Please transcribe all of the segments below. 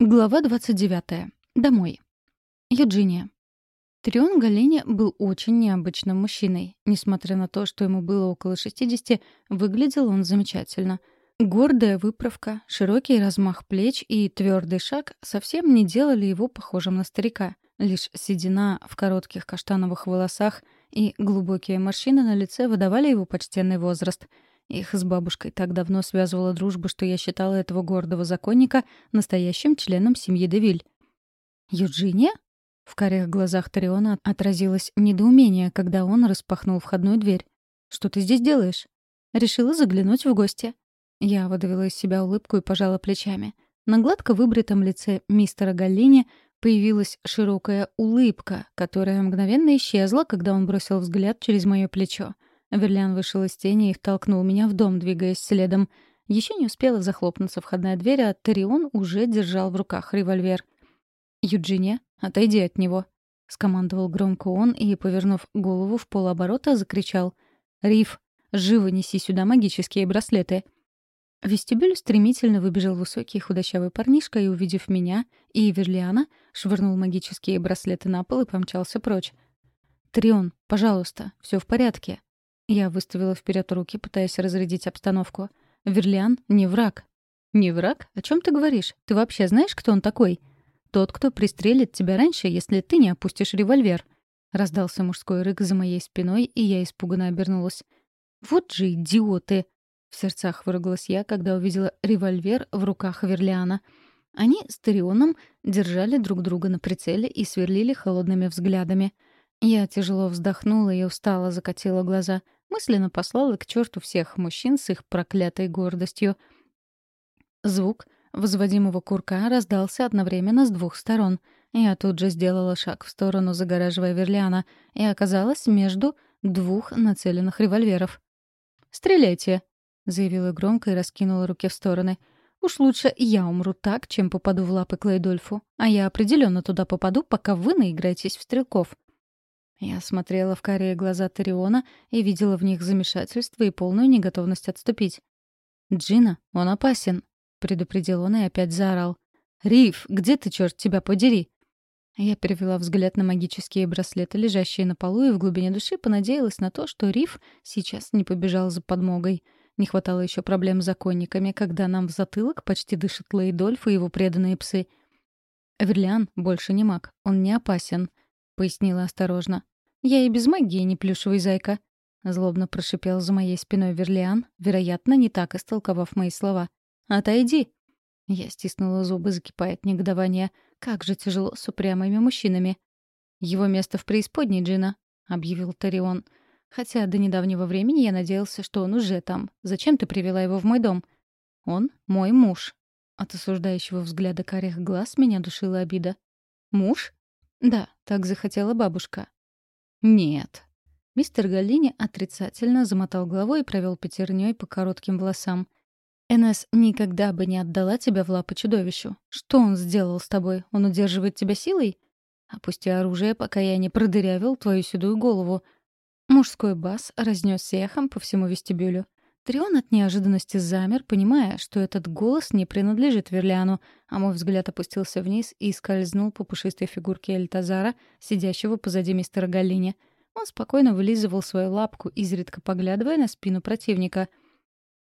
Глава 29. Домой. Юджиния. Трион Галини был очень необычным мужчиной. Несмотря на то, что ему было около 60, выглядел он замечательно. Гордая выправка, широкий размах плеч и твердый шаг совсем не делали его похожим на старика. Лишь седина в коротких каштановых волосах и глубокие морщины на лице выдавали его почтенный возраст — их с бабушкой так давно связывала дружба, что я считала этого гордого законника настоящим членом семьи Девиль. «Юджиния?» В карих глазах Тариона отразилось недоумение, когда он распахнул входную дверь. «Что ты здесь делаешь?» «Решила заглянуть в гости». Я выдавила из себя улыбку и пожала плечами. На гладко выбритом лице мистера Галлини появилась широкая улыбка, которая мгновенно исчезла, когда он бросил взгляд через мое плечо. Верлиан вышел из тени и втолкнул меня в дом, двигаясь следом. Еще не успела захлопнуться входная дверь, а Тарион уже держал в руках револьвер. «Юджиния, отойди от него», — скомандовал громко он и, повернув голову в полоборота, закричал. «Риф, живо неси сюда магические браслеты». В вестибюль стремительно выбежал высокий худощавый парнишка и, увидев меня и Верлиана, швырнул магические браслеты на пол и помчался прочь. «Трион, пожалуйста, все в порядке», я выставила вперед руки, пытаясь разрядить обстановку. «Верлиан не враг». «Не враг? О чем ты говоришь? Ты вообще знаешь, кто он такой?» «Тот, кто пристрелит тебя раньше, если ты не опустишь револьвер». Раздался мужской рык за моей спиной, и я испуганно обернулась. «Вот же идиоты!» В сердцах выругалась я, когда увидела револьвер в руках Верлиана. Они с Тарионом держали друг друга на прицеле и сверлили холодными взглядами. Я тяжело вздохнула и устало закатила глаза — мысленно послала к черту всех мужчин с их проклятой гордостью. Звук возводимого курка раздался одновременно с двух сторон. Я тут же сделала шаг в сторону, загораживая Верлиана, и оказалась между двух нацеленных револьверов. «Стреляйте!» — заявила громко и раскинула руки в стороны. «Уж лучше я умру так, чем попаду в лапы Клейдольфу. А я определенно туда попаду, пока вы наиграетесь в стрелков». Я смотрела в карие глаза Тариона и видела в них замешательство и полную неготовность отступить. «Джина, он опасен», — предупредил он и опять заорал. «Риф, где ты, черт тебя подери?» Я перевела взгляд на магические браслеты, лежащие на полу, и в глубине души понадеялась на то, что Риф сейчас не побежал за подмогой. Не хватало еще проблем с законниками, когда нам в затылок почти дышит Лейдольф и его преданные псы. Верлиан больше не маг, он не опасен —— пояснила осторожно. «Я и без магии не плюшевый зайка», — злобно прошипел за моей спиной Верлиан, вероятно, не так истолковав мои слова. «Отойди!» Я стиснула зубы, закипая от негодования. «Как же тяжело с упрямыми мужчинами!» «Его место в преисподней, Джина», — объявил Тарион. «Хотя до недавнего времени я надеялся, что он уже там. Зачем ты привела его в мой дом?» «Он мой муж». От осуждающего взгляда карих глаз меня душила обида. «Муж? Да, так захотела бабушка. Нет. Мистер Галлини отрицательно замотал головой и провел пятерней по коротким волосам. «Энесс никогда бы не отдала тебя в лапы чудовищу. Что он сделал с тобой? Он удерживает тебя силой? Опусти оружие, пока я не продырявил твою седую голову». Мужской бас разнесся эхом по всему вестибюлю. Трион от неожиданности замер, понимая, что этот голос не принадлежит Верлиану, а мой взгляд опустился вниз и скользнул по пушистой фигурке Эльтазара, сидящего позади мистера Галлини. Он спокойно вылизывал свою лапку, изредка поглядывая на спину противника.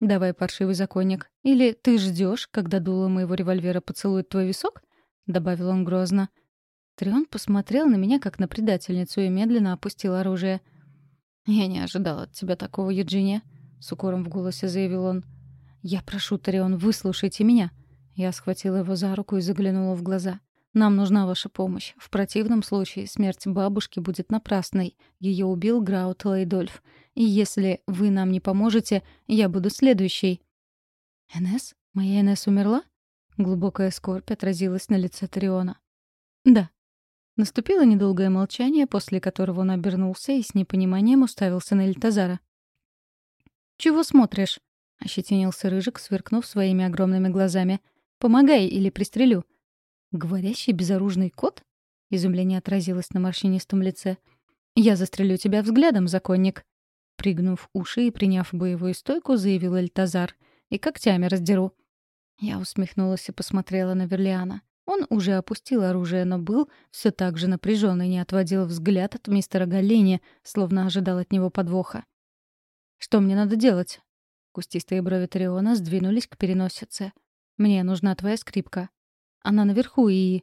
«Давай, паршивый законник. Или ты ждешь, когда дуло моего револьвера поцелует твой висок?» — добавил он грозно. Трион посмотрел на меня, как на предательницу, и медленно опустил оружие. «Я не ожидал от тебя такого, Юджиния», — с укором в голосе заявил он. «Я прошу, Тарион, выслушайте меня». Я схватила его за руку и заглянула в глаза. «Нам нужна ваша помощь. В противном случае смерть бабушки будет напрасной. Ее убил Граут Лейдольф. И если вы нам не поможете, я буду следующей». «Энесс? Моя Энесс умерла?» Глубокая скорбь отразилась на лице Тариона. «Да». Наступило недолгое молчание, после которого он обернулся и с непониманием уставился на Эльтазара. «Чего смотришь?» — ощетинился Рыжик, сверкнув своими огромными глазами. «Помогай или пристрелю». «Говорящий безоружный кот?» — изумление отразилось на морщинистом лице. «Я застрелю тебя взглядом, законник». Пригнув уши и приняв боевую стойку, заявил Эльтазар. «И когтями раздеру». Я усмехнулась и посмотрела на Верлиана. Он уже опустил оружие, но был все так же напряжен и не отводил взгляд от мистера Галлини, словно ожидал от него подвоха. «Что мне надо делать?» Кустистые брови Тариона сдвинулись к переносице. «Мне нужна твоя скрипка. Она наверху и...»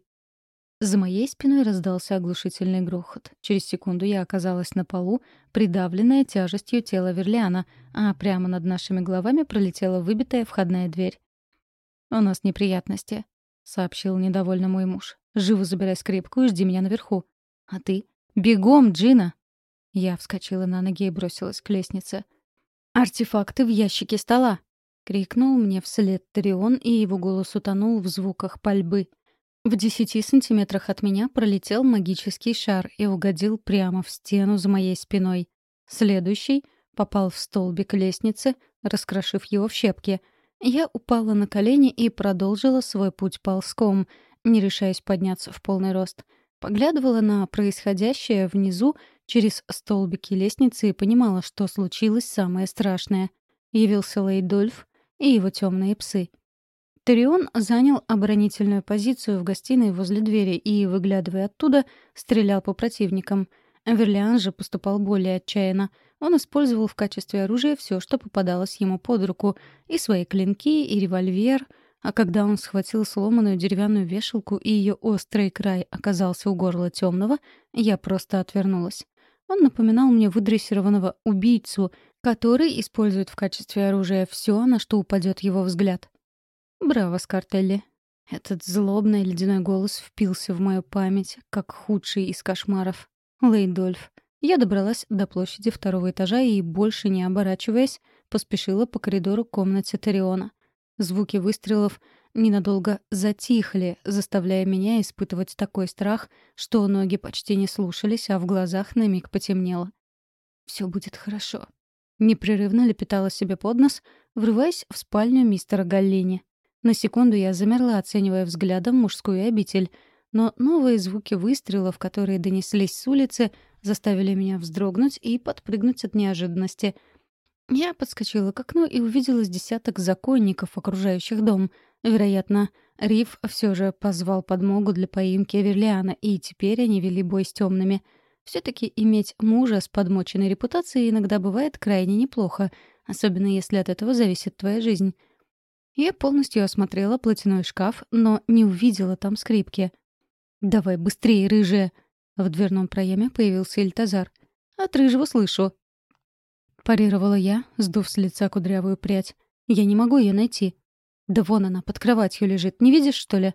За моей спиной раздался оглушительный грохот. Через секунду я оказалась на полу, придавленная тяжестью тела Верлиана, а прямо над нашими головами пролетела выбитая входная дверь. «У нас неприятности», — сообщил недовольно мой муж. «Живо забирай скрипку и жди меня наверху. А ты? Бегом, Джина!» Я вскочила на ноги и бросилась к лестнице. «Артефакты в ящике стола!» — крикнул мне вслед Тарион, и его голос утонул в звуках пальбы. В десяти сантиметрах от меня пролетел магический шар и угодил прямо в стену за моей спиной. Следующий попал в столбик лестницы, раскрошив его в щепки. Я упала на колени и продолжила свой путь ползком, не решаясь подняться в полный рост. Поглядывала на происходящее внизу через столбики лестницы и понимала, что случилось самое страшное. Явился Лейдольф и его темные псы — Тарион занял оборонительную позицию в гостиной возле двери и, выглядывая оттуда, стрелял по противникам. Верлиан же поступал более отчаянно. Он использовал в качестве оружия все, что попадалось ему под руку, и свои клинки, и револьвер, а когда он схватил сломанную деревянную вешалку и ее острый край оказался у горла темного, я просто отвернулась. Он напоминал мне выдрессированного убийцу, который использует в качестве оружия все, на что упадет его взгляд. «Браво, Скартелли!» Этот злобный ледяной голос впился в мою память, как худший из кошмаров. Лейдольф. Я добралась до площади второго этажа и, больше не оборачиваясь, поспешила по коридору комнате Тариона. Звуки выстрелов ненадолго затихли, заставляя меня испытывать такой страх, что ноги почти не слушались, а в глазах на миг потемнело. «Все будет хорошо». Непрерывно лепетала себе под нос, врываясь в спальню мистера Галлини. На секунду я замерла, оценивая взглядом мужскую обитель, но новые звуки выстрелов, которые донеслись с улицы, заставили меня вздрогнуть и подпрыгнуть от неожиданности. Я подскочила к окну и увидела с десяток законников, окружающих дом. Вероятно, Риф все же позвал подмогу для поимки Верлиана, и теперь они вели бой с темными. Все-таки иметь мужа с подмоченной репутацией иногда бывает крайне неплохо, особенно если от этого зависит твоя жизнь. Я полностью осмотрела платяной шкаф, но не увидела там скрипки. «Давай быстрее, рыжая!» В дверном проеме появился Эльтазар. «От рыжего слышу». Парировала я, сдув с лица кудрявую прядь. «Я не могу ее найти». «Да вон она, под кроватью лежит, не видишь, что ли?»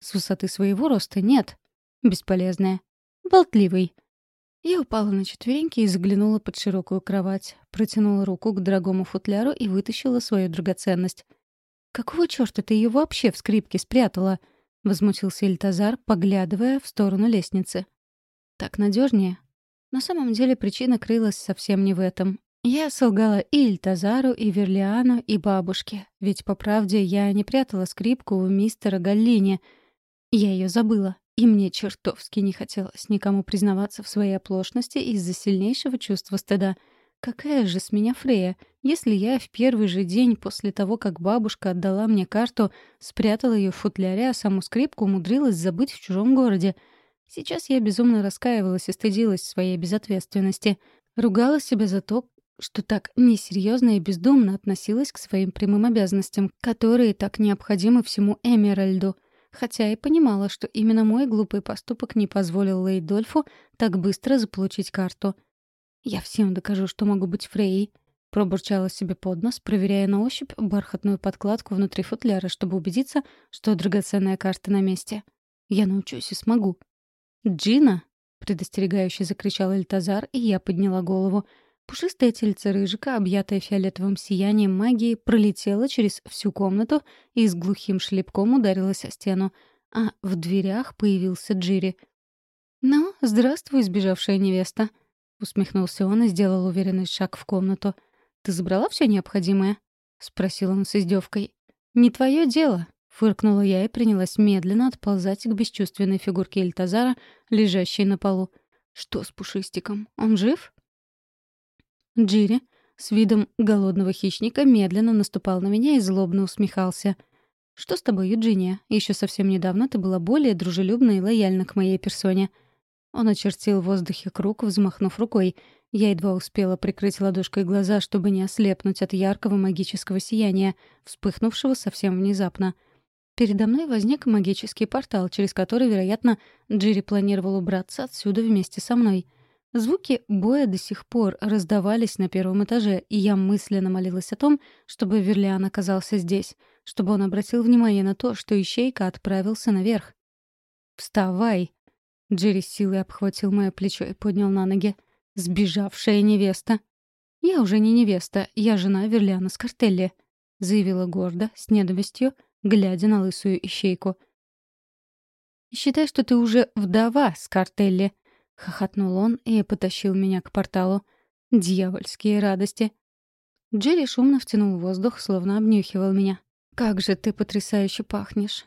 «С высоты своего роста нет». «Бесполезная». «Болтливый». Я упала на четвереньки и заглянула под широкую кровать, протянула руку к дорогому футляру и вытащила свою драгоценность. «Какого чёрта ты её вообще в скрипке спрятала?» — возмутился Эльтазар, поглядывая в сторону лестницы. «Так надёжнее. На самом деле причина крылась совсем не в этом. Я солгала и Эльтазару, и Верлиану, и бабушке. Ведь, по правде, я не прятала скрипку у мистера Галлини. Я её забыла. И мне чертовски не хотелось никому признаваться в своей оплошности из-за сильнейшего чувства стыда — Какая же с меня Фрея, если я в первый же день после того, как бабушка отдала мне карту, спрятала ее в футляре, а саму скрипку умудрилась забыть в чужом городе. Сейчас я безумно раскаивалась и стыдилась своей безответственности. Ругала себя за то, что так несерьезно и бездумно относилась к своим прямым обязанностям, которые так необходимы всему Эмеральду. Хотя и понимала, что именно мой глупый поступок не позволил Лейдольфу так быстро заполучить карту — «Я всем докажу, что могу быть Фрейей», — пробурчала себе под нос, проверяя на ощупь бархатную подкладку внутри футляра, чтобы убедиться, что драгоценная карта на месте. «Я научусь и смогу». «Джина!» — предостерегающе закричал Эльтазар, и я подняла голову. Пушистое тельце рыжика, объятое фиолетовым сиянием магии, пролетело через всю комнату и с глухим шлепком ударилось о стену. А в дверях появился Джири. «Ну, здравствуй, сбежавшая невеста!» Усмехнулся он и сделал уверенный шаг в комнату. «Ты забрала все необходимое?» — спросил он с издевкой. «Не твое дело», — фыркнула я и принялась медленно отползать к бесчувственной фигурке Эльтазара, лежащей на полу. «Что с Пушистиком? Он жив?» Джири с видом голодного хищника медленно наступал на меня и злобно усмехался. «Что с тобой, Юджиния? Еще совсем недавно ты была более дружелюбна и лояльна к моей персоне». Он очертил в воздухе круг, взмахнув рукой. Я едва успела прикрыть ладошкой глаза, чтобы не ослепнуть от яркого магического сияния, вспыхнувшего совсем внезапно. Передо мной возник магический портал, через который, вероятно, Джири планировал убраться отсюда вместе со мной. Звуки боя до сих пор раздавались на первом этаже, и я мысленно молилась о том, чтобы Верлиан оказался здесь, чтобы он обратил внимание на то, что Ищейка отправился наверх. «Вставай!» Джерри силой обхватил мое плечо и поднял на ноги. «Сбежавшая невеста!» «Я уже не невеста, я жена Верлиана Скартелли», — заявила гордо, с ненавистью, глядя на лысую Ищейку. «Считай, что ты уже вдова, Скартелли», — хохотнул он и потащил меня к порталу. «Дьявольские радости!» Джерри шумно втянул воздух, словно обнюхивал меня. «Как же ты потрясающе пахнешь!»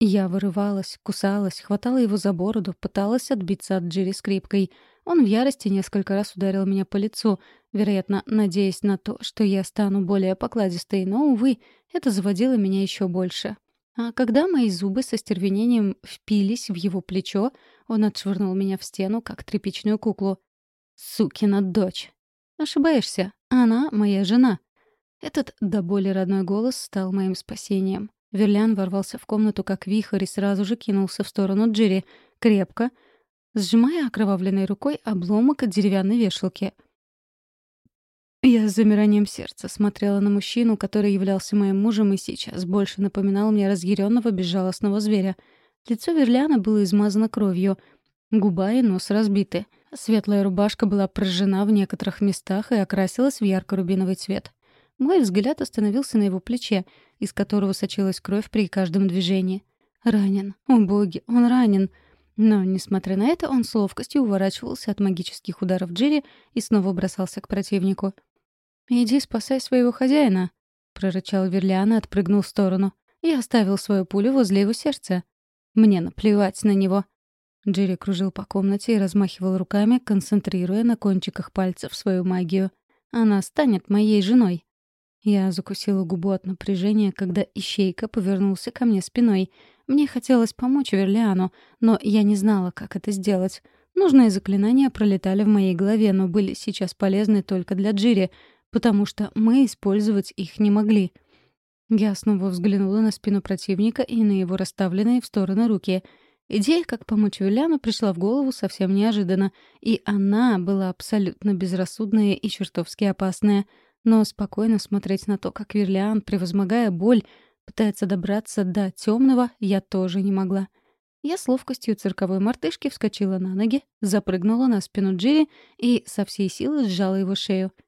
Я вырывалась, кусалась, хватала его за бороду, пыталась отбиться от Джерри скрипкой. Он в ярости несколько раз ударил меня по лицу, вероятно, надеясь на то, что я стану более покладистой, но, увы, это заводило меня еще больше. А когда мои зубы со стервенением впились в его плечо, он отшвырнул меня в стену, как тряпичную куклу. «Сукина дочь!» «Ошибаешься. Она моя жена». Этот до боли родной голос стал моим спасением. Верлян ворвался в комнату, как вихрь, и сразу же кинулся в сторону Джерри, крепко, сжимая окровавленной рукой обломок деревянной вешалки — я с замиранием сердца смотрела на мужчину, который являлся моим мужем и сейчас больше напоминал мне разъяренного безжалостного зверя. Лицо Верляна было измазано кровью, губа и нос разбиты. Светлая рубашка была прожжена в некоторых местах и окрасилась в ярко-рубиновый цвет. Мой взгляд остановился на его плече, из которого сочилась кровь при каждом движении. Ранен. О боги, он ранен. Но, несмотря на это, он с ловкостью уворачивался от магических ударов Джири и снова бросался к противнику. «Иди спасай своего хозяина», — прорычал Верлиан и отпрыгнул в сторону. Я оставил свою пулю возле его сердца. Мне наплевать на него. Джерри кружил по комнате и размахивал руками, концентрируя на кончиках пальцев свою магию. «Она станет моей женой». Я закусила губу от напряжения, когда Ищейка повернулся ко мне спиной. Мне хотелось помочь Верлиану, но я не знала, как это сделать. Нужные заклинания пролетали в моей голове, но были сейчас полезны только для Джири, потому что мы использовать их не могли. Я снова взглянула на спину противника и на его расставленные в стороны руки. Идея, как помочь Вильяну, пришла в голову совсем неожиданно, и она была абсолютно безрассудная и чертовски опасная. Но спокойно смотреть на то, как Верлиан, превозмогая боль, пытается добраться до темного, я тоже не могла. Я с ловкостью цирковой мартышки вскочила на ноги, запрыгнула на спину Джири и со всей силы сжала его шею —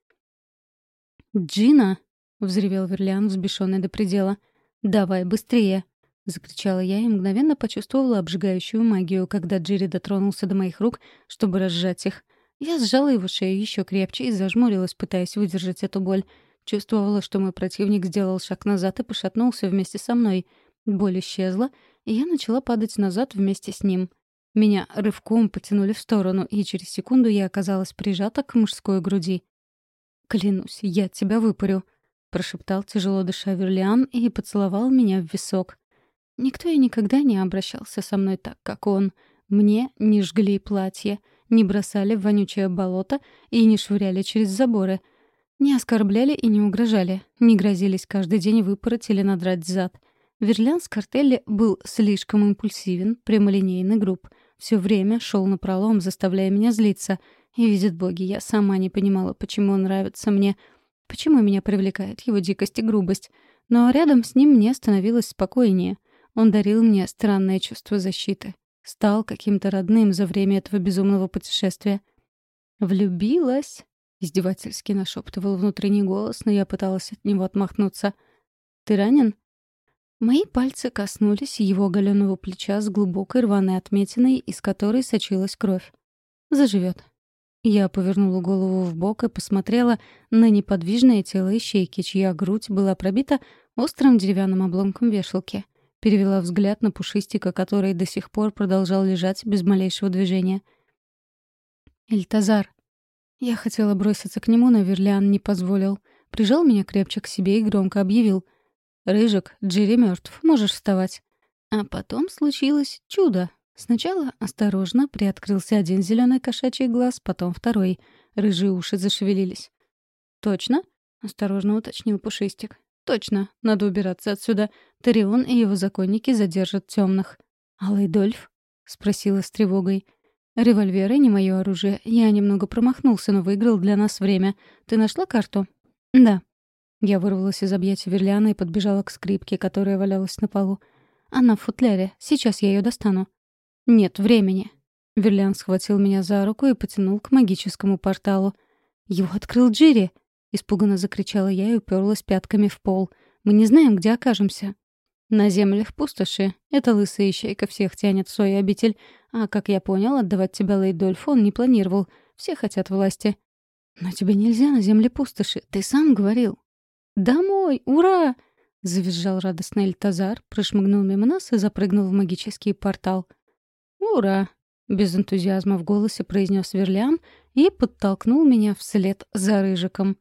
«Джина!» — взревел Верлиан, взбешенный до предела. «Давай быстрее!» — закричала я и мгновенно почувствовала обжигающую магию, когда Джири дотронулся до моих рук, чтобы разжать их. Я сжала его шею еще крепче и зажмурилась, пытаясь выдержать эту боль. Чувствовала, что мой противник сделал шаг назад и пошатнулся вместе со мной. Боль исчезла, и я начала падать назад вместе с ним. Меня рывком потянули в сторону, и через секунду я оказалась прижата к мужской груди. «Клянусь, я тебя выпарю», — прошептал тяжело дыша Верлиан и поцеловал меня в висок. Никто и никогда не обращался со мной так, как он. Мне не жгли платье, не бросали в вонючее болото и не швыряли через заборы. Не оскорбляли и не угрожали, не грозились каждый день выпороть или надрать зад. Верлиан с картелли был слишком импульсивен, прямолинейный груб. Все время шел напролом, заставляя меня злиться — и видят боги, я сама не понимала, почему он нравится мне, почему меня привлекает его дикость и грубость. Но рядом с ним мне становилось спокойнее. Он дарил мне странное чувство защиты. Стал каким-то родным за время этого безумного путешествия. «Влюбилась?» — издевательски нашептывал внутренний голос, но я пыталась от него отмахнуться. «Ты ранен?» Мои пальцы коснулись его оголенного плеча с глубокой рваной отметиной, из которой сочилась кровь. «Заживет», я повернула голову в бок и посмотрела на неподвижное тело ищейки, чья грудь была пробита острым деревянным обломком вешалки. Перевела взгляд на пушистика, который до сих пор продолжал лежать без малейшего движения. «Эльтазар». Я хотела броситься к нему, но Верлиан не позволил. Прижал меня крепче к себе и громко объявил. «Рыжик, Джерри мертв, можешь вставать». А потом случилось чудо. Сначала осторожно приоткрылся один зеленый кошачий глаз, потом второй. Рыжие уши зашевелились. «Точно?» — осторожно уточнил Пушистик. «Точно. Надо убираться отсюда. Тарион и его законники задержат темных. «Алый Дольф?» — спросила с тревогой. «Револьверы не мое оружие. Я немного промахнулся, но выиграл для нас время. Ты нашла карту?» «Да». Я вырвалась из объятий Верлиана и подбежала к скрипке, которая валялась на полу. «Она в футляре. Сейчас я ее достану». «Нет времени». Верлиан схватил меня за руку и потянул к магическому порталу. «Его открыл Джири!» — испуганно закричала я и уперлась пятками в пол. «Мы не знаем, где окажемся». «На землях пустоши. Это лысая ищейка всех тянет в свою обитель. А, как я понял, отдавать тебя Лейдольфу он не планировал. Все хотят власти». «Но тебе нельзя на земле пустоши. Ты сам говорил». «Домой! Ура!» — завизжал радостный Эльтазар, прошмыгнул мимо нас и запрыгнул в магический портал. «Ура!» — без энтузиазма в голосе произнес Верлиан и подтолкнул меня вслед за Рыжиком.